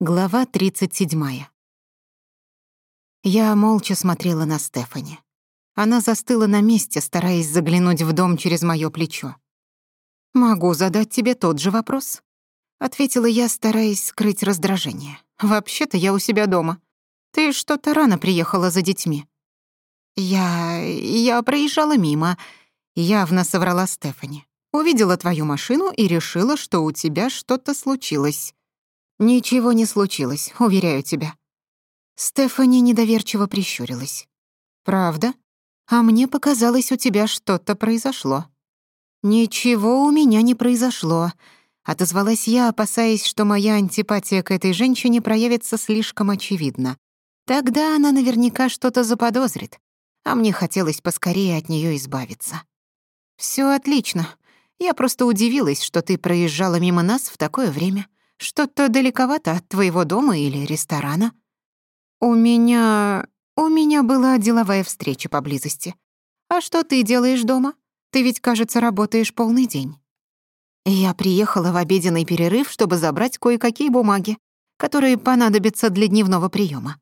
Глава 37. Я молча смотрела на Стефани. Она застыла на месте, стараясь заглянуть в дом через моё плечо. «Могу задать тебе тот же вопрос?» — ответила я, стараясь скрыть раздражение. «Вообще-то я у себя дома. Ты что-то рано приехала за детьми». «Я... я проезжала мимо», — явно соврала Стефани. «Увидела твою машину и решила, что у тебя что-то случилось». «Ничего не случилось, уверяю тебя». Стефани недоверчиво прищурилась. «Правда? А мне показалось, у тебя что-то произошло». «Ничего у меня не произошло», — отозвалась я, опасаясь, что моя антипатия к этой женщине проявится слишком очевидно. Тогда она наверняка что-то заподозрит, а мне хотелось поскорее от нее избавиться. «Всё отлично. Я просто удивилась, что ты проезжала мимо нас в такое время» что-то далековато от твоего дома или ресторана. У меня... у меня была деловая встреча поблизости. А что ты делаешь дома? Ты ведь, кажется, работаешь полный день. Я приехала в обеденный перерыв, чтобы забрать кое-какие бумаги, которые понадобятся для дневного приема.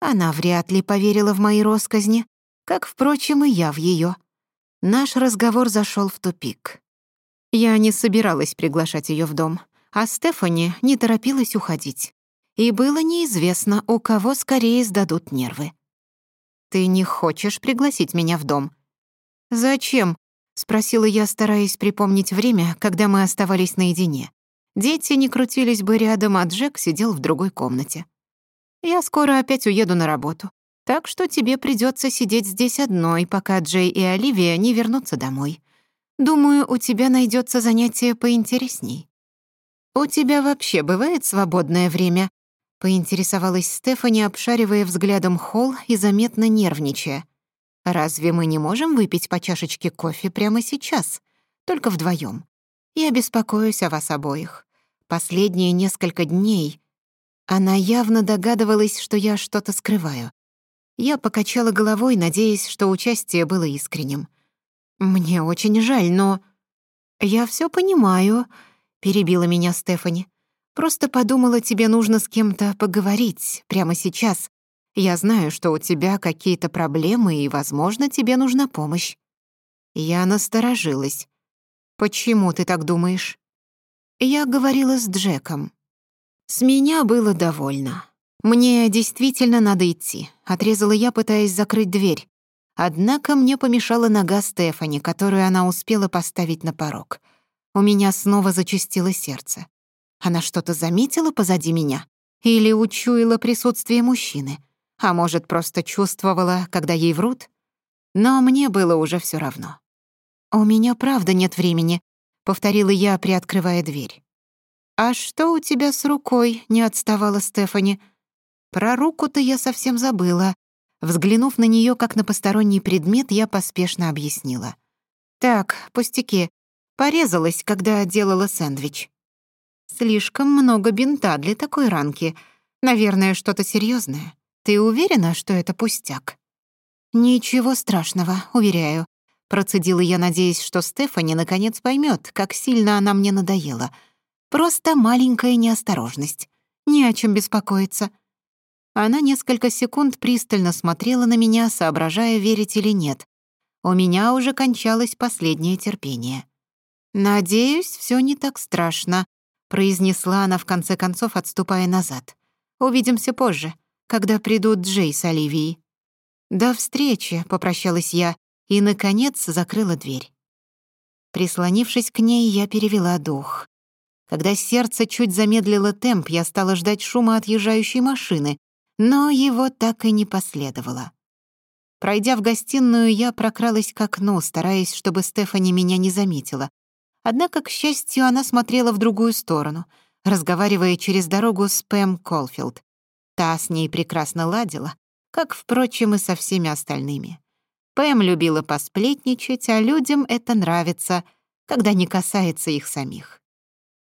Она вряд ли поверила в мои россказни, как, впрочем, и я в ее. Наш разговор зашел в тупик. Я не собиралась приглашать ее в дом — а Стефани не торопилась уходить. И было неизвестно, у кого скорее сдадут нервы. «Ты не хочешь пригласить меня в дом?» «Зачем?» — спросила я, стараясь припомнить время, когда мы оставались наедине. Дети не крутились бы рядом, а Джек сидел в другой комнате. «Я скоро опять уеду на работу, так что тебе придется сидеть здесь одной, пока Джей и Оливия не вернутся домой. Думаю, у тебя найдется занятие поинтересней». «У тебя вообще бывает свободное время?» Поинтересовалась Стефани, обшаривая взглядом холл и заметно нервничая. «Разве мы не можем выпить по чашечке кофе прямо сейчас? Только вдвоем. Я беспокоюсь о вас обоих. Последние несколько дней...» Она явно догадывалась, что я что-то скрываю. Я покачала головой, надеясь, что участие было искренним. «Мне очень жаль, но...» «Я все понимаю», перебила меня Стефани. «Просто подумала, тебе нужно с кем-то поговорить прямо сейчас. Я знаю, что у тебя какие-то проблемы, и, возможно, тебе нужна помощь». Я насторожилась. «Почему ты так думаешь?» Я говорила с Джеком. С меня было довольно. Мне действительно надо идти. Отрезала я, пытаясь закрыть дверь. Однако мне помешала нога Стефани, которую она успела поставить на порог — у меня снова зачастило сердце. Она что-то заметила позади меня? Или учуяла присутствие мужчины? А может, просто чувствовала, когда ей врут? Но мне было уже все равно. «У меня правда нет времени», — повторила я, приоткрывая дверь. «А что у тебя с рукой?» — не отставала Стефани. «Про руку-то я совсем забыла». Взглянув на нее как на посторонний предмет, я поспешно объяснила. «Так, пустяки. Порезалась, когда делала сэндвич. Слишком много бинта для такой ранки. Наверное, что-то серьезное. Ты уверена, что это пустяк? Ничего страшного, уверяю. Процедила я, надеясь, что Стефани наконец поймет, как сильно она мне надоела. Просто маленькая неосторожность. Не о чем беспокоиться. Она несколько секунд пристально смотрела на меня, соображая, верить или нет. У меня уже кончалось последнее терпение. «Надеюсь, все не так страшно», — произнесла она в конце концов, отступая назад. «Увидимся позже, когда придут Джей с Оливией». «До встречи», — попрощалась я и, наконец, закрыла дверь. Прислонившись к ней, я перевела дух. Когда сердце чуть замедлило темп, я стала ждать шума отъезжающей машины, но его так и не последовало. Пройдя в гостиную, я прокралась к окну, стараясь, чтобы Стефани меня не заметила. Однако, к счастью, она смотрела в другую сторону, разговаривая через дорогу с Пэм Колфилд. Та с ней прекрасно ладила, как, впрочем, и со всеми остальными. Пэм любила посплетничать, а людям это нравится, когда не касается их самих.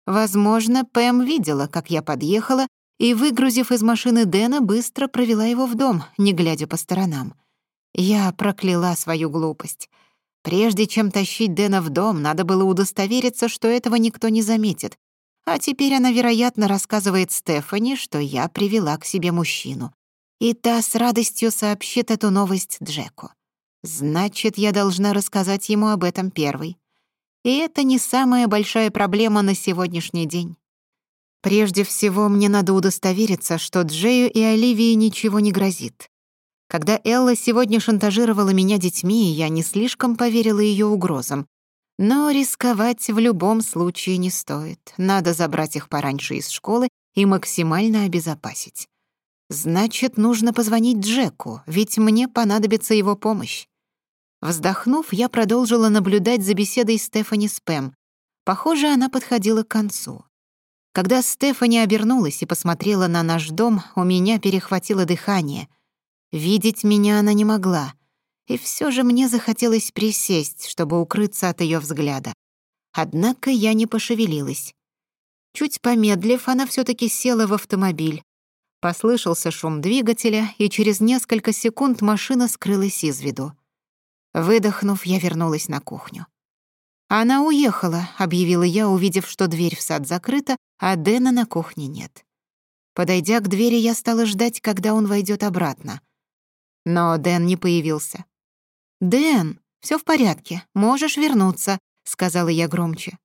Возможно, Пэм видела, как я подъехала, и, выгрузив из машины Дэна, быстро провела его в дом, не глядя по сторонам. Я прокляла свою глупость. Прежде чем тащить Дэна в дом, надо было удостовериться, что этого никто не заметит. А теперь она, вероятно, рассказывает Стефани, что я привела к себе мужчину. И та с радостью сообщит эту новость Джеку. Значит, я должна рассказать ему об этом первой. И это не самая большая проблема на сегодняшний день. Прежде всего, мне надо удостовериться, что Джею и Оливии ничего не грозит. Когда Элла сегодня шантажировала меня детьми, я не слишком поверила ее угрозам. Но рисковать в любом случае не стоит. Надо забрать их пораньше из школы и максимально обезопасить. Значит, нужно позвонить Джеку, ведь мне понадобится его помощь. Вздохнув, я продолжила наблюдать за беседой Стефани с Пэм. Похоже, она подходила к концу. Когда Стефани обернулась и посмотрела на наш дом, у меня перехватило дыхание — Видеть меня она не могла, и все же мне захотелось присесть, чтобы укрыться от ее взгляда. Однако я не пошевелилась. Чуть помедлив, она все таки села в автомобиль. Послышался шум двигателя, и через несколько секунд машина скрылась из виду. Выдохнув, я вернулась на кухню. «Она уехала», — объявила я, увидев, что дверь в сад закрыта, а Дэна на кухне нет. Подойдя к двери, я стала ждать, когда он войдет обратно — но Дэн не появился. «Дэн, все в порядке, можешь вернуться», — сказала я громче.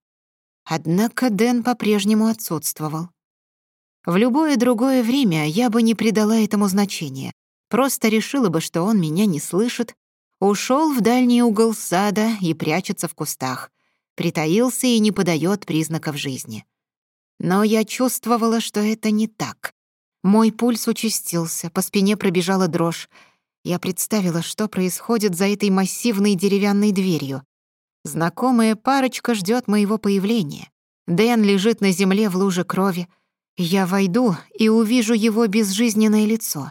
Однако Дэн по-прежнему отсутствовал. В любое другое время я бы не придала этому значения, просто решила бы, что он меня не слышит, ушел в дальний угол сада и прячется в кустах, притаился и не подает признаков жизни. Но я чувствовала, что это не так. Мой пульс участился, по спине пробежала дрожь, я представила, что происходит за этой массивной деревянной дверью. Знакомая парочка ждет моего появления. Дэн лежит на земле в луже крови. Я войду и увижу его безжизненное лицо.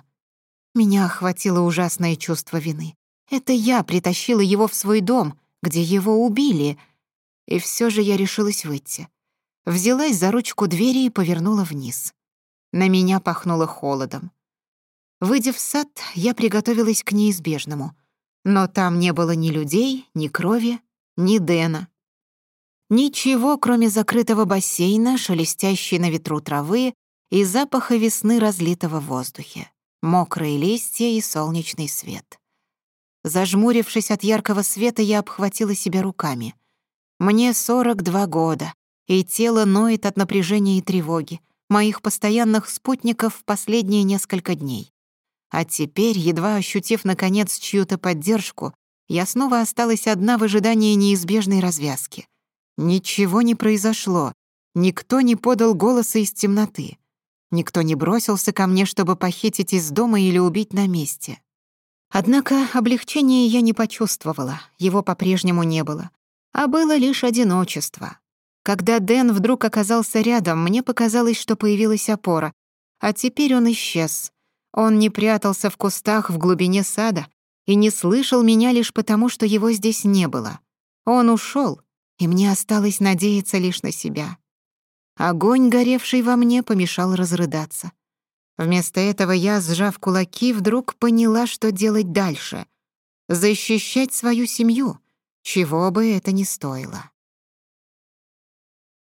Меня охватило ужасное чувство вины. Это я притащила его в свой дом, где его убили. И все же я решилась выйти. Взялась за ручку двери и повернула вниз. На меня пахнуло холодом. Выйдя в сад, я приготовилась к неизбежному. Но там не было ни людей, ни крови, ни Дэна. Ничего, кроме закрытого бассейна, шелестящей на ветру травы и запаха весны, разлитого в воздухе, мокрые листья и солнечный свет. Зажмурившись от яркого света, я обхватила себя руками. Мне 42 года, и тело ноет от напряжения и тревоги, моих постоянных спутников последние несколько дней. А теперь, едва ощутив, наконец, чью-то поддержку, я снова осталась одна в ожидании неизбежной развязки. Ничего не произошло, никто не подал голоса из темноты. Никто не бросился ко мне, чтобы похитить из дома или убить на месте. Однако облегчения я не почувствовала, его по-прежнему не было, а было лишь одиночество. Когда Дэн вдруг оказался рядом, мне показалось, что появилась опора, а теперь он исчез. Он не прятался в кустах в глубине сада и не слышал меня лишь потому, что его здесь не было. Он ушел, и мне осталось надеяться лишь на себя. Огонь, горевший во мне, помешал разрыдаться. Вместо этого я, сжав кулаки, вдруг поняла, что делать дальше. Защищать свою семью, чего бы это ни стоило.